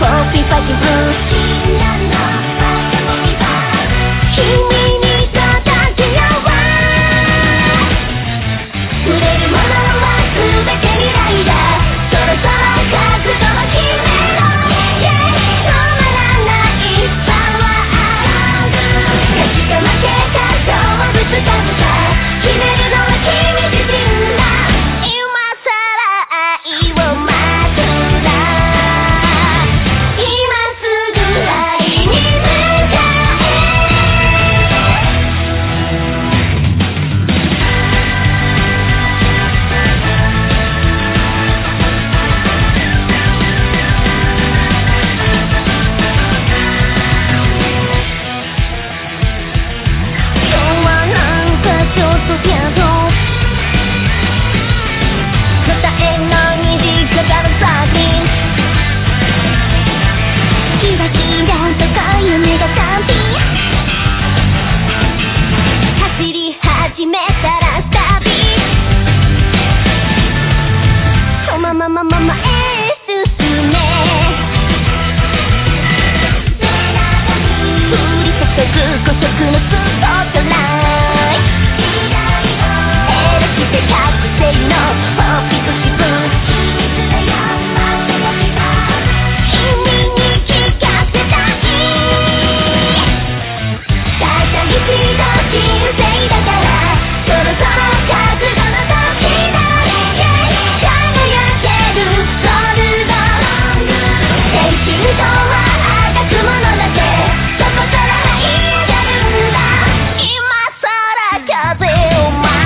Won't be fucking blue. I feel my